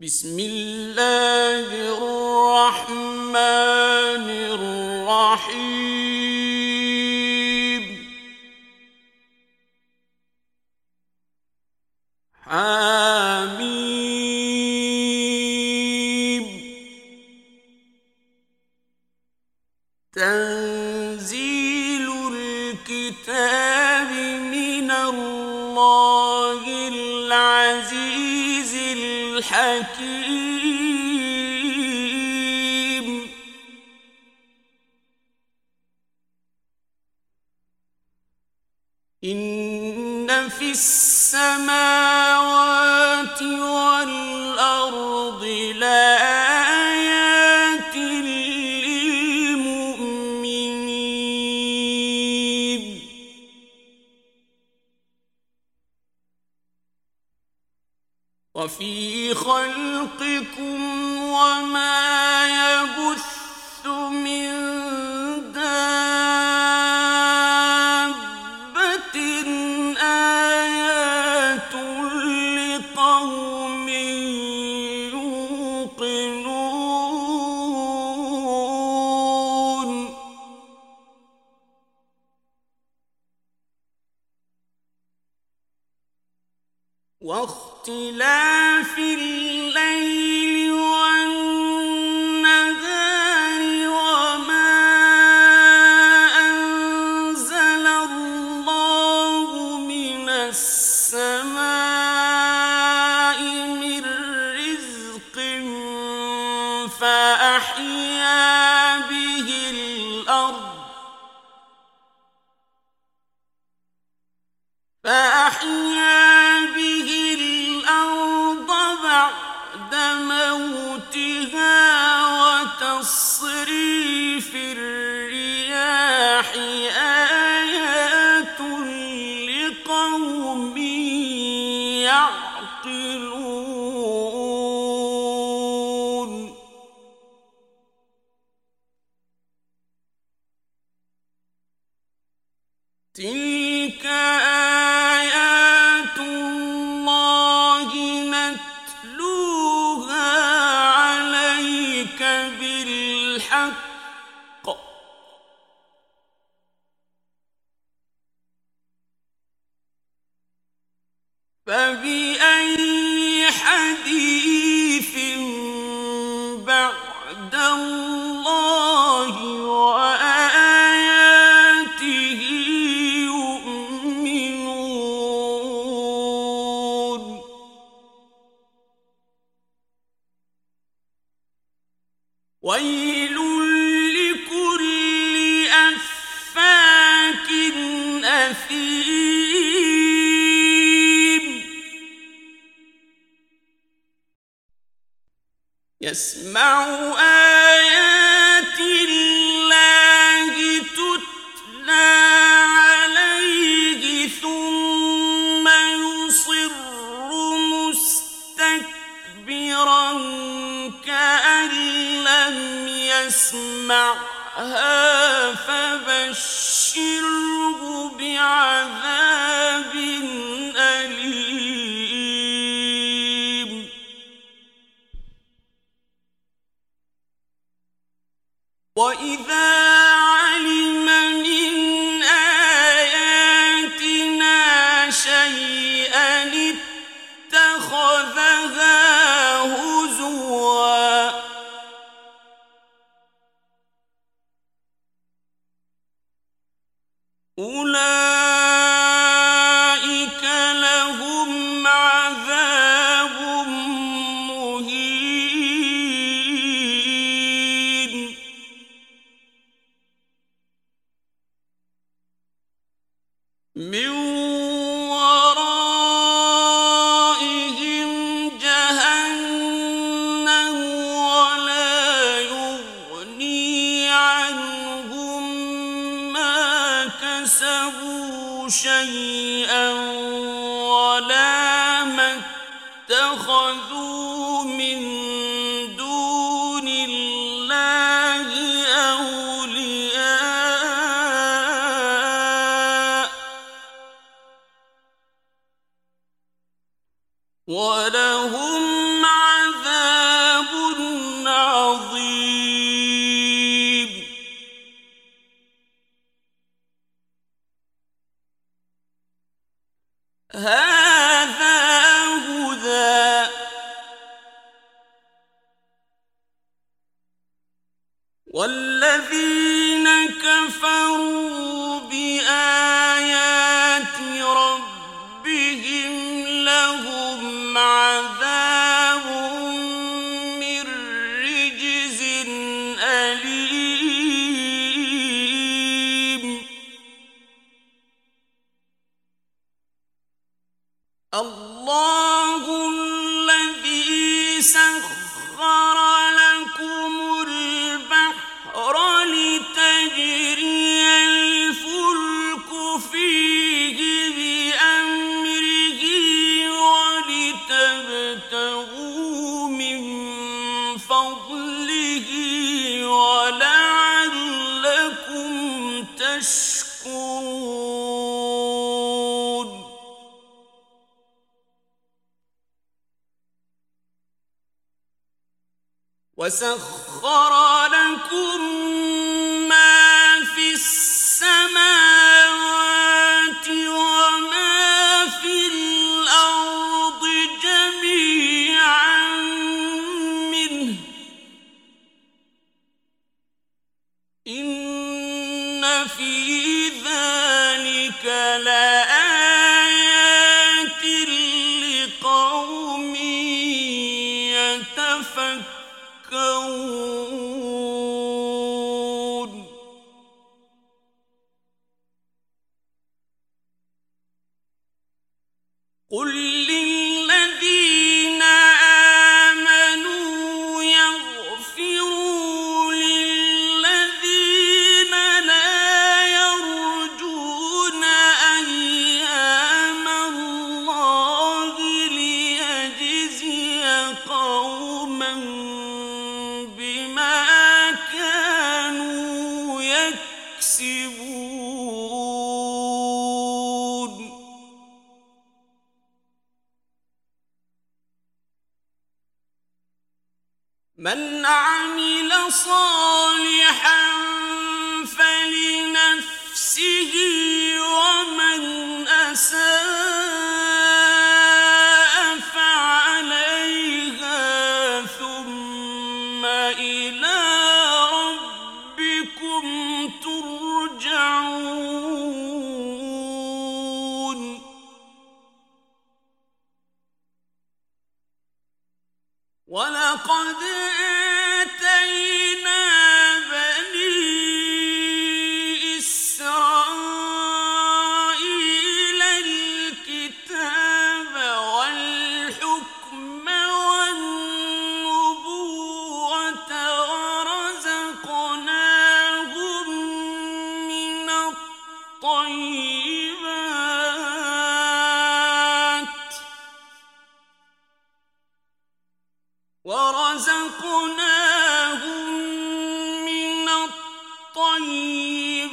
بسم الله الرحمن واختلاف الليل يسمعها فبشره بعذاب أليم. وإذا اللہ وسخر لكم من عمل صالحا فلنفسه ومن أساء فعليها ترجعون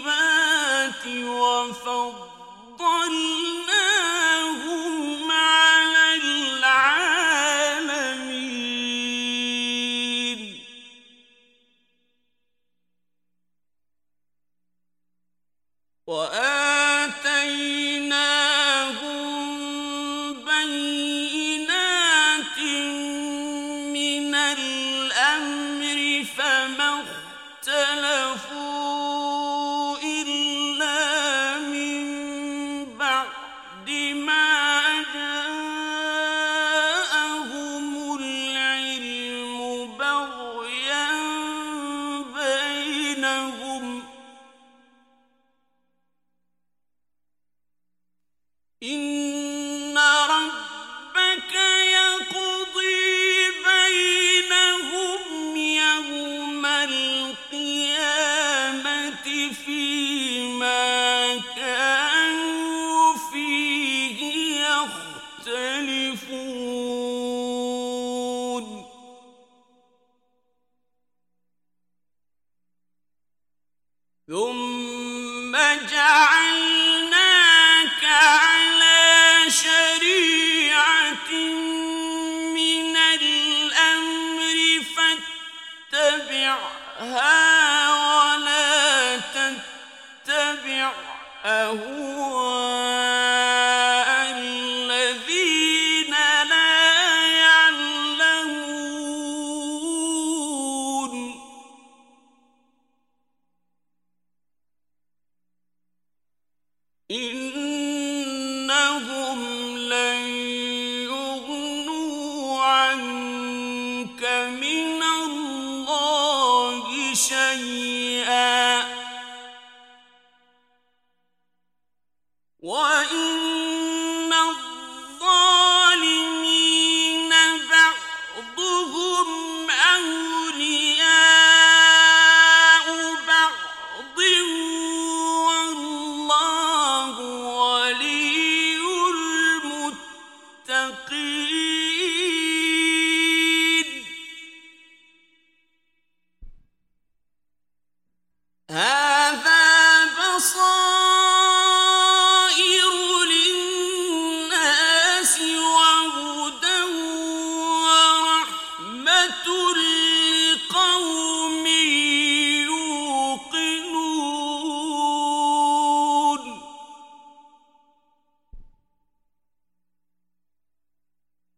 والطيبات وفضل ہاں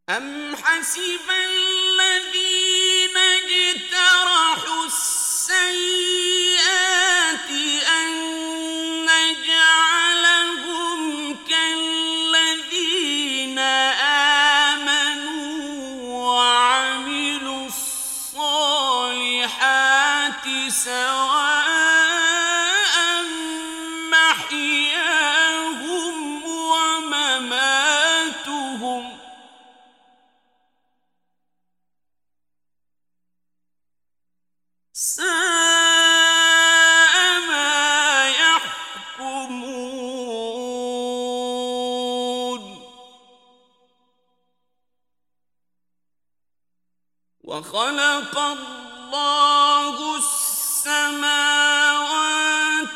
أم حسب الذين يعلمون. وخلق الله السماوات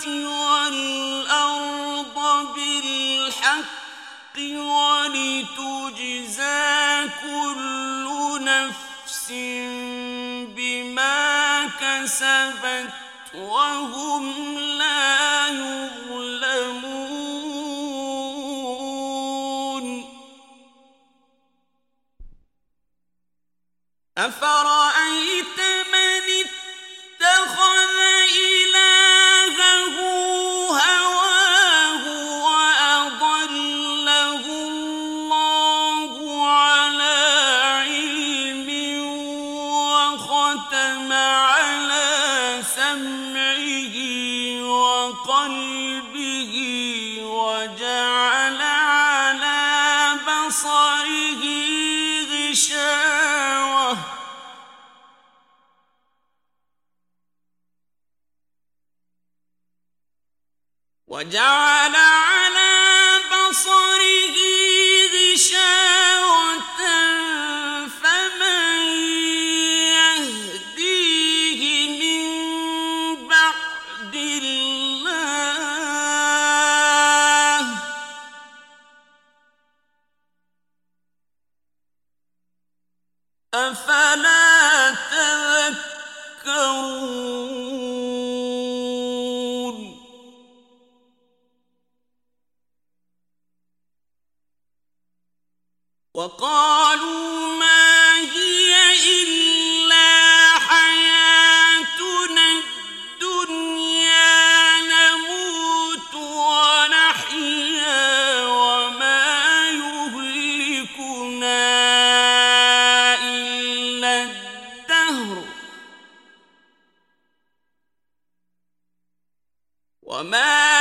والأرض بالحق ولتجزى كل نفس بما كسبت وهم لا أفرأيت من اتخذ إله جاؤ۔ وما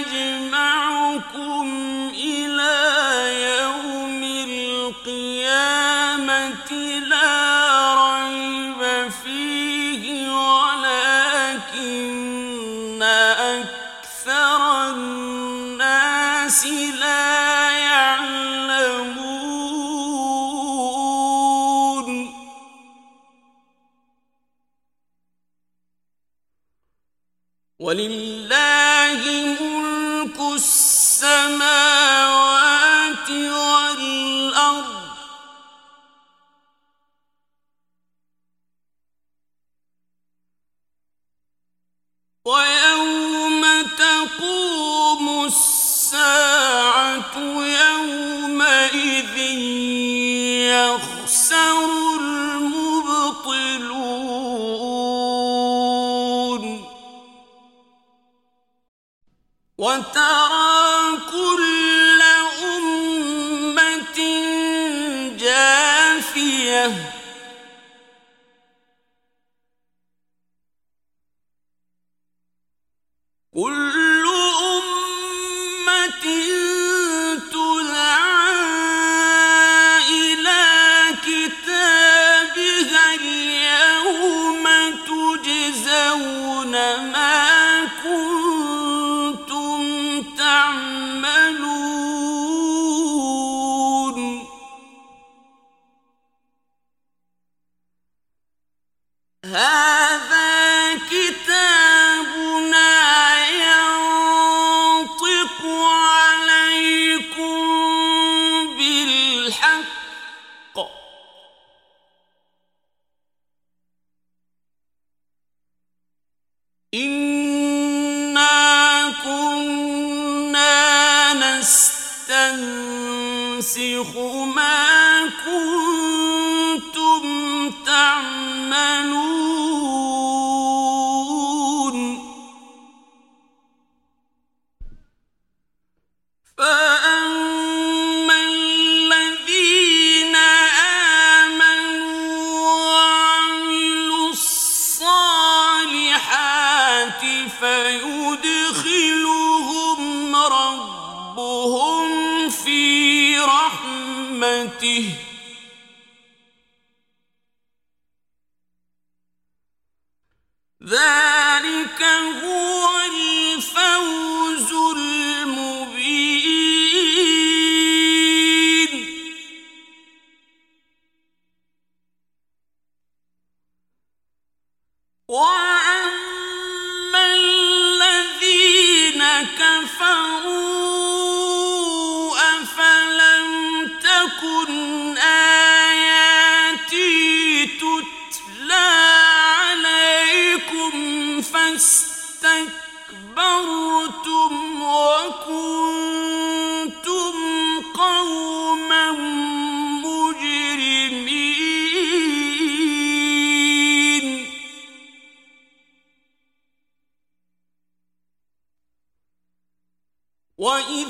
يجمعكم Boy!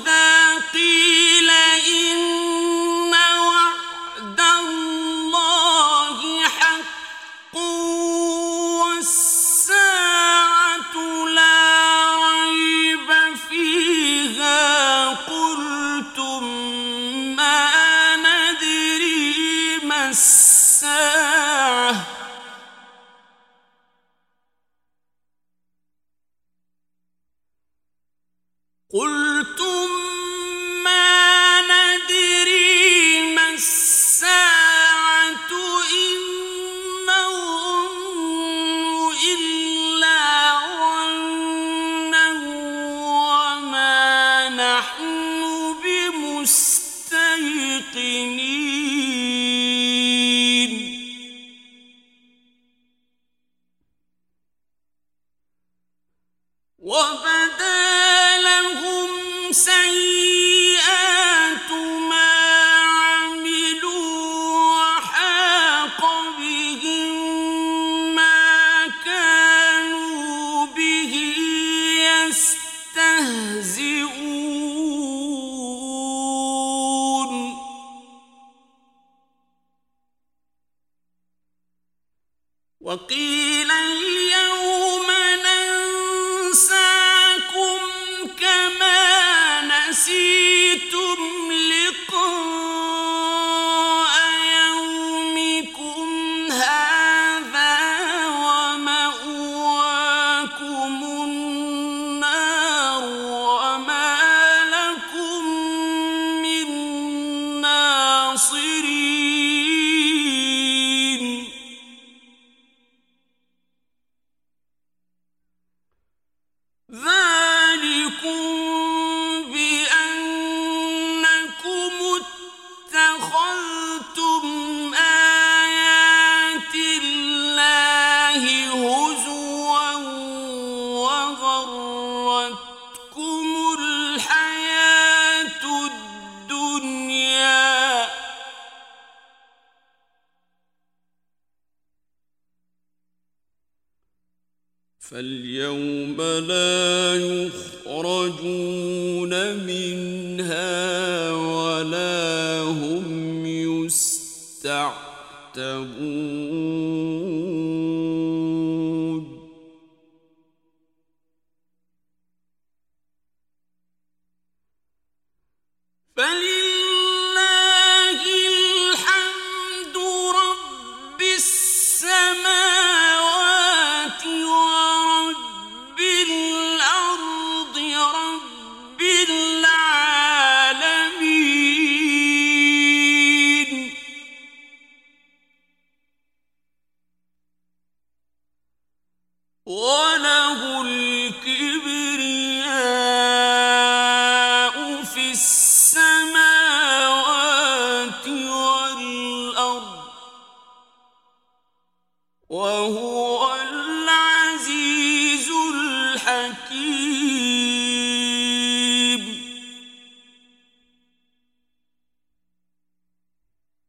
وَإِذَا الرحمن فَالْيَوْمَ لَا